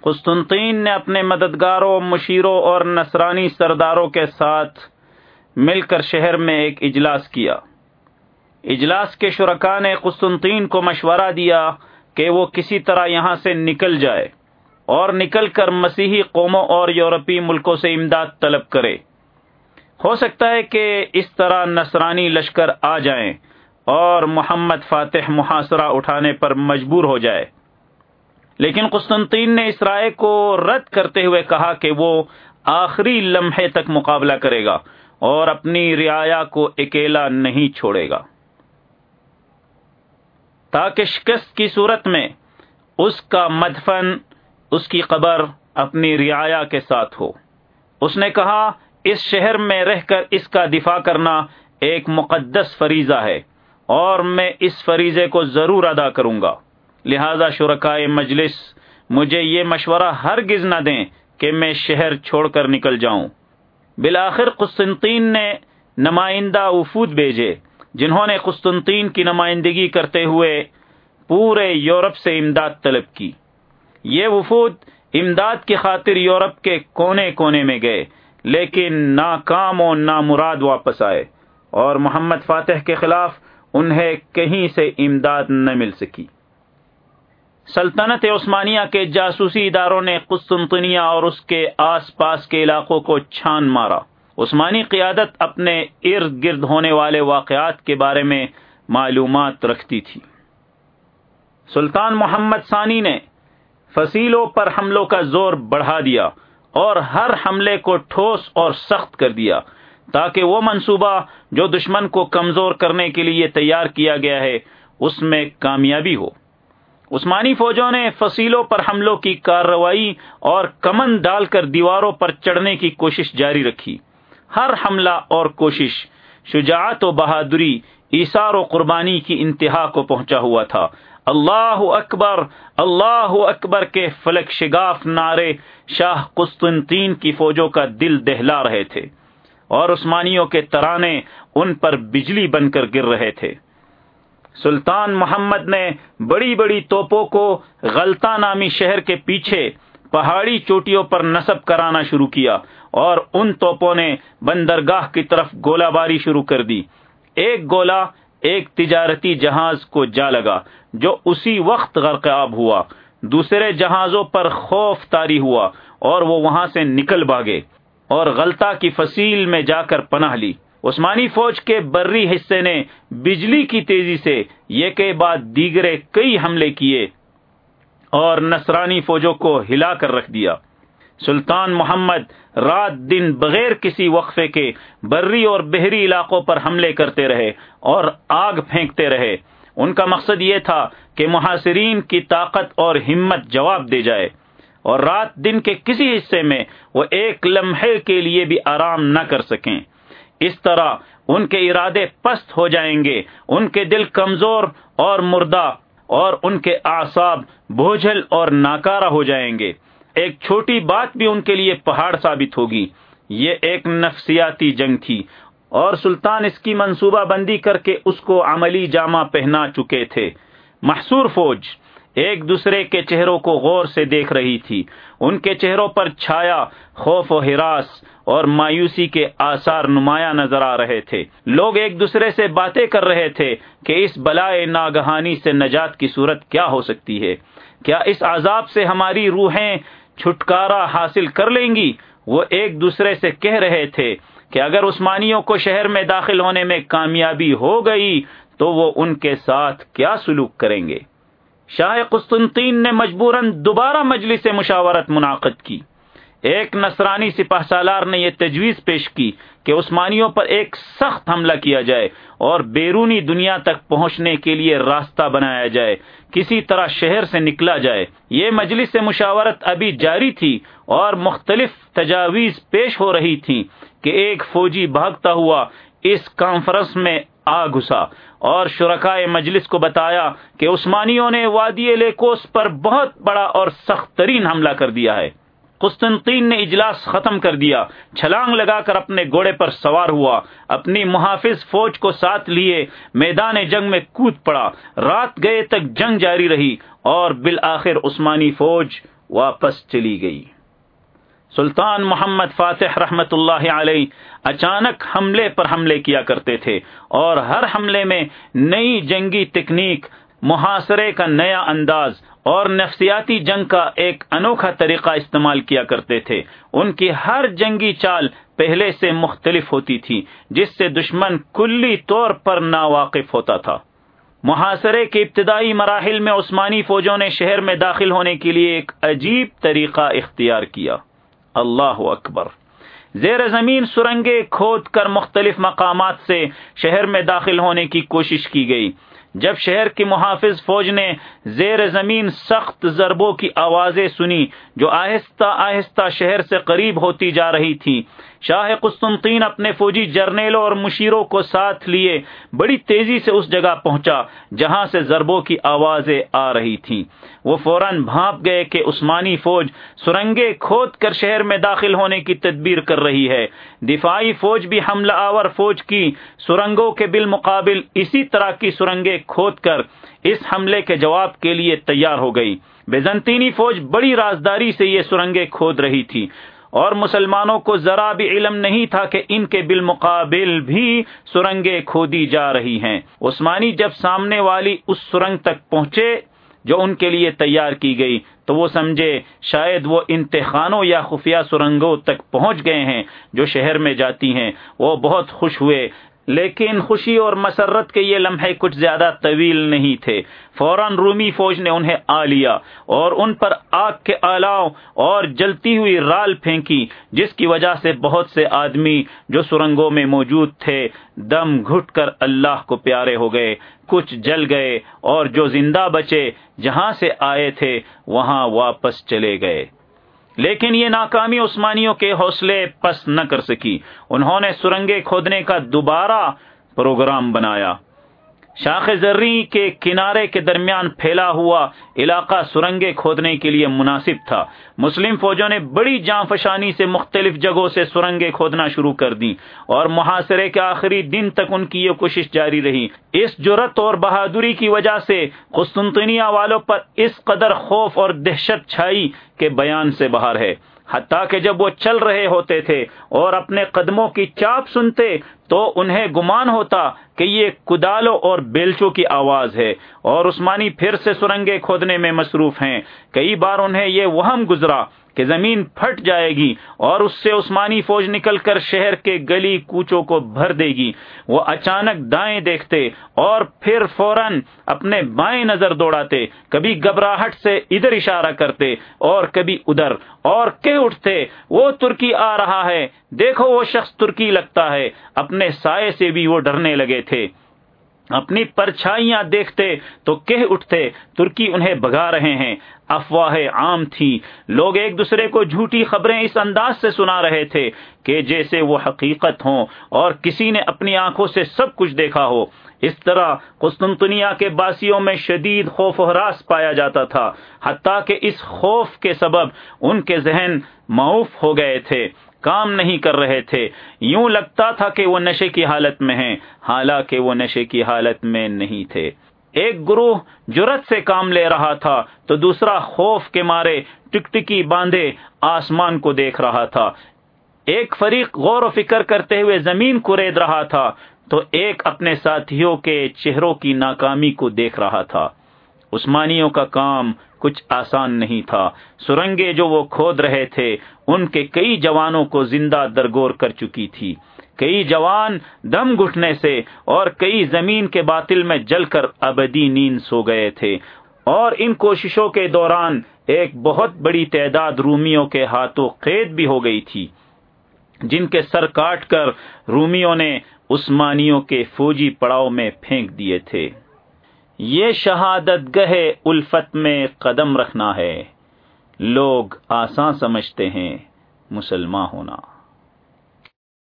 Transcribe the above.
Constantin نے اپنے مددگاروں، مشیروں اور نصرانی سرداروں کے ساتھ مل کر شہر میں ایک اجلاس کیا۔ اجلاس کے شرکا نے قسطنطین کو مشورہ دیا کہ وہ کسی طرح یہاں سے نکل جائے اور نکل کر مسیحی قوموں اور یورپی ملکوں سے امداد طلب کرے۔ ہو سکتا ہے کہ اس طرح نصرانی لشکر آ جائیں اور محمد فاتح محاصرہ اٹھانے پر مجبور ہو جائے۔ لیکن قسطنطین نے اس رائے کو رد کرتے ہوئے کہا کہ وہ آخری لمحے تک مقابلہ کرے گا اور اپنی رعایا کو اکیلا نہیں چھوڑے گا۔ تاکہ شکست کی صورت میں اس کا مدفن، اس کی قبر اپنی رعایا کے ساتھ ہو۔ اس نے کہا، اس شہر میں رہ کر اس کا دفاع کرنا ایک مقدس فریضہ ہے اور میں اس فریضے کو ضرور ادا کروں گا۔ لہذا شرکائے مجلس، مجھے یہ مشورہ ہرگز نہ دیں کہ میں شہر چھوڑ کر نکل جاؤں۔ بالآخر قسطنطین نے نمائندہ وفود بھیجے، جنہوں نے قسطنطین کی نمائندگی کرتے ہوئے پورے یورپ سے امداد طلب کی۔ یہ وفود امداد کی خاطر یورپ کے کونے کونے میں گئے، لیکن ناکام و نامراد واپس آئے اور محمد فاتح کے خلاف انہیں کہیں سے امداد نہ مل سکی۔ سلطنت عثمانیہ کے جاسوسی اداروں نے قسطنطنیہ اور اس کے آس پاس کے علاقوں کو چھان مارا۔ عثمانی قیادت اپنے ارد گرد ہونے والے واقعات کے بارے میں معلومات رکھتی تھی۔ سلطان محمد ثانی نے فصیلوں پر حملوں کا زور بڑھا دیا اور ہر حملے کو ٹھوس اور سخت کر دیا تاکہ وہ منصوبہ جو دشمن کو کمزور کرنے کے لیے تیار کیا گیا ہے، اس میں کامیابی ہو۔ عثمانی فوجوں نے فصیلوں پر حملوں کی کارروائی اور کمن ڈال کر دیواروں پر چڑھنے کی کوشش جاری رکھی۔ ہر حملہ اور کوشش شجاعت و بہادری ایسار و قربانی کی انتہا کو پہنچا ہوا تھا۔ اللہ اکبر اللہ اکبر کے فلک شگاف نعرے شاہ قسطنطین کی فوجوں کا دل دہلا رہے تھے اور عثمانیوں کے ترانے ان پر بجلی بن کر گر رہے تھے۔ سلطان محمد نے بڑی بڑی توپوں کو غلطہ نامی شہر کے پیچھے پہاڑی چوٹیوں پر نصب کرانا شروع کیا اور ان توپوں نے بندرگاہ کی طرف گولہ باری شروع کر دی۔ ایک گولا ایک تجارتی جہاز کو جا لگا، جو اسی وقت غرقاب ہوا۔ دوسرے جہازوں پر خوف تاری ہوا اور وہ وہاں سے نکل بھاگے اور غلطہ کی فصیل میں جا کر پناہ لی۔ عثمانی فوج کے بری حصے نے بجلی کی تیزی سے یہ کے بعد دیگرے کئی حملے کیے اور نصرانی فوجوں کو ہلا کر رکھ دیا۔ سلطان محمد رات دن بغیر کسی وقفے کے بری اور بحری علاقوں پر حملے کرتے رہے اور آگ پھینکتے رہے۔ ان کا مقصد یہ تھا کہ محاصرین کی طاقت اور ہمت جواب دے جائے اور رات دن کے کسی حصے میں وہ ایک لمحے کے لیے بھی آرام نہ کر سکیں۔ اس طرح ان کے ارادے پست ہو جائیں گے، ان کے دل کمزور اور مردہ اور ان کے اعصاب بوجھل اور ناکارہ ہو جائیں گے۔ ایک چھوٹی بات بھی ان کے لیے پہاڑ ثابت ہوگی۔ یہ ایک نفسیاتی جنگ تھی اور سلطان اس کی منصوبہ بندی کر کے اس کو عملی جامہ پہنا چکے تھے۔ محصور فوج ایک دوسرے کے چہروں کو غور سے دیکھ رہی تھی۔ ان کے چہروں پر چھایا، خوف و ہراس اور مایوسی کے آثار نمایاں نظر آ رہے تھے۔ لوگ ایک دوسرے سے باتیں کر رہے تھے کہ اس بلائے ناگہانی سے نجات کی صورت کیا ہو سکتی ہے۔ کیا اس عذاب سے ہماری روحیں چھٹکارا حاصل کر لیں گی؟ وہ ایک دوسرے سے کہہ رہے تھے کہ اگر عثمانیوں کو شہر میں داخل ہونے میں کامیابی ہو گئی تو وہ ان کے ساتھ کیا سلوک کریں گے؟ شاہ قسطنطین نے مجبوراً دوبارہ مجلس مشاورت منعقد کی۔ ایک نصرانی سپاہ سالار نے یہ تجویز پیش کی کہ عثمانیوں پر ایک سخت حملہ کیا جائے اور بیرونی دنیا تک پہنچنے کے لیے راستہ بنایا جائے، کسی طرح شہر سے نکلا جائے۔ یہ مجلس مشاورت ابھی جاری تھی اور مختلف تجاویز پیش ہو رہی تھی کہ ایک فوجی بھاگتا ہوا اس کانفرنس میں آ گھسا۔ اور شرکائے مجلس کو بتایا کہ عثمانیوں نے وادی لیکوس پر بہت بڑا اور سخت ترین حملہ کر دیا ہے۔ قسطنطین نے اجلاس ختم کر دیا۔ چھلانگ لگا کر اپنے گھوڑے پر سوار ہوا۔ اپنی محافظ فوج کو ساتھ لیے میدان جنگ میں کود پڑا۔ رات گئے تک جنگ جاری رہی اور بالآخر عثمانی فوج واپس چلی گئی۔ سلطان محمد فاتح رحمت اللہ علیہ اچانک حملے پر حملے کیا کرتے تھے اور ہر حملے میں نئی جنگی تکنیک، محاصرے کا نیا انداز اور نفسیاتی جنگ کا ایک انوکھا طریقہ استعمال کیا کرتے تھے۔ ان کی ہر جنگی چال پہلے سے مختلف ہوتی تھی، جس سے دشمن کلی طور پر ناواقف ہوتا تھا۔ محاصرے کے ابتدائی مراحل میں عثمانی فوجوں نے شہر میں داخل ہونے کے لیے ایک عجیب طریقہ اختیار کیا۔ اللہ اکبر۔ زیر زمین سرنگیں کھود کر مختلف مقامات سے شہر میں داخل ہونے کی کوشش کی گئی۔ جب شہر کی محافظ فوج نے زیر زمین سخت ضربوں کی آوازیں سنی جو آہستہ آہستہ شہر سے قریب ہوتی جا رہی تھی، شاہ قسطنطین اپنے فوجی جرنیلوں اور مشیروں کو ساتھ لیے بڑی تیزی سے اس جگہ پہنچا جہاں سے ضربوں کی آوازیں آ رہی تھیں۔ وہ فوراً بھانپ گئے کہ عثمانی فوج سرنگے کھود کر شہر میں داخل ہونے کی تدبیر کر رہی ہے۔ دفاعی فوج بھی حملہ آور فوج کی سرنگوں کے بالمقابل اسی طرح کی سرنگیں کھود کر اس حملے کے جواب کے لیے تیار ہو گئی۔ بیزنطینی فوج بڑی رازداری سے یہ سرنگیں کھود رہی تھی اور مسلمانوں کو ذرا بھی علم نہیں تھا کہ ان کے بالمقابل بھی سرنگیں کھودی جا رہی ہیں۔ عثمانی جب سامنے والی اس سرنگ تک پہنچے جو ان کے لیے تیار کی گئی، تو وہ سمجھے شاید وہ انتخانوں یا خفیہ سرنگوں تک پہنچ گئے ہیں جو شہر میں جاتی ہیں۔ وہ بہت خوش ہوئے۔ لیکن خوشی اور مسرت کے یہ لمحے کچھ زیادہ طویل نہیں تھے۔ فوراً رومی فوج نے انہیں آ لیا اور ان پر آگ کے آلاؤ اور جلتی ہوئی رال پھینکی، جس کی وجہ سے بہت سے آدمی جو سرنگوں میں موجود تھے، دم گھٹ کر اللہ کو پیارے ہو گئے۔ کچھ جل گئے اور جو زندہ بچے جہاں سے آئے تھے، وہاں واپس چلے گئے۔ لیکن یہ ناکامی عثمانیوں کے حوصلے پس نہ کر سکی۔ انہوں نے سرنگے کھودنے کا دوبارہ پروگرام بنایا۔ شاخ زرری کے کنارے کے درمیان پھیلا ہوا علاقہ سرنگیں کھودنے کے لیے مناسب تھا۔ مسلم فوجوں نے بڑی جان فشانی سے مختلف جگہوں سے سرنگیں کھودنا شروع کر دی اور محاصرے کے آخری دن تک ان کی یہ کوشش جاری رہی۔ اس جرت اور بہادری کی وجہ سے قسطنطنیہ والوں پر اس قدر خوف اور دہشت چھائی کے بیان سے باہر ہے۔ حتیٰ کہ جب وہ چل رہے ہوتے تھے اور اپنے قدموں کی چاپ سنتے تو انہیں گمان ہوتا کہ یہ کدالوں اور بیلچوں کی آواز ہے اور عثمانی پھر سے سرنگے کھودنے میں مصروف ہیں۔ کئی بار انہیں یہ وہم گزرا کہ زمین پھٹ جائے گی اور اس سے عثمانی فوج نکل کر شہر کے گلی کوچوں کو بھر دے گی۔ وہ اچانک دائیں دیکھتے اور پھر فوراً اپنے بائیں نظر دوڑاتے۔ کبھی گھبراہٹ سے ادھر اشارہ کرتے اور کبھی ادھر۔ اور کہہ اٹھتے، وہ ترکی آ رہا ہے۔ دیکھو وہ شخص ترکی لگتا ہے۔ اپنے سائے سے بھی وہ ڈرنے لگے تھے۔ اپنی پرچھائیاں دیکھتے تو کہہ اٹھتے، ترکی انہیں بگا رہے ہیں۔ افواہ عام تھی۔ لوگ ایک دوسرے کو جھوٹی خبریں اس انداز سے سنا رہے تھے کہ جیسے وہ حقیقت ہوں اور کسی نے اپنی آنکھوں سے سب کچھ دیکھا ہو۔ اس طرح قسطنطنیہ کے باسیوں میں شدید خوف و حراس پایا جاتا تھا، حتیٰ کہ اس خوف کے سبب ان کے ذہن معوف ہو گئے تھے۔ کام نہیں کر رہے تھے۔ یوں لگتا تھا کہ وہ نشے کی حالت میں ہیں، حالانکہ وہ نشے کی حالت میں نہیں تھے۔ ایک گروہ جرت سے کام لے رہا تھا، تو دوسرا خوف کے مارے ٹکٹکی باندھے آسمان کو دیکھ رہا تھا۔ ایک فریق غور و فکر کرتے ہوئے زمین کو رید رہا تھا، تو ایک اپنے ساتھیوں کے چہروں کی ناکامی کو دیکھ رہا تھا۔ عثمانیوں کا کام کچھ آسان نہیں تھا۔ سرنگے جو وہ کھود رہے تھے، ان کے کئی جوانوں کو زندہ درگور کر چکی تھی۔ کئی جوان دم گھٹنے سے اور کئی زمین کے باطل میں جل کر ابدی نیند سو گئے تھے۔ اور ان کوششوں کے دوران ایک بہت بڑی تعداد رومیوں کے ہاتھوں قید بھی ہو گئی تھی، جن کے سر کاٹ کر رومیوں نے عثمانیوں کے فوجی پڑاؤ میں پھینک دیے تھے۔ یہ شہادت گہے الفت میں قدم رکھنا ہے۔ لوگ آسان سمجھتے ہیں مسلمان ہونا۔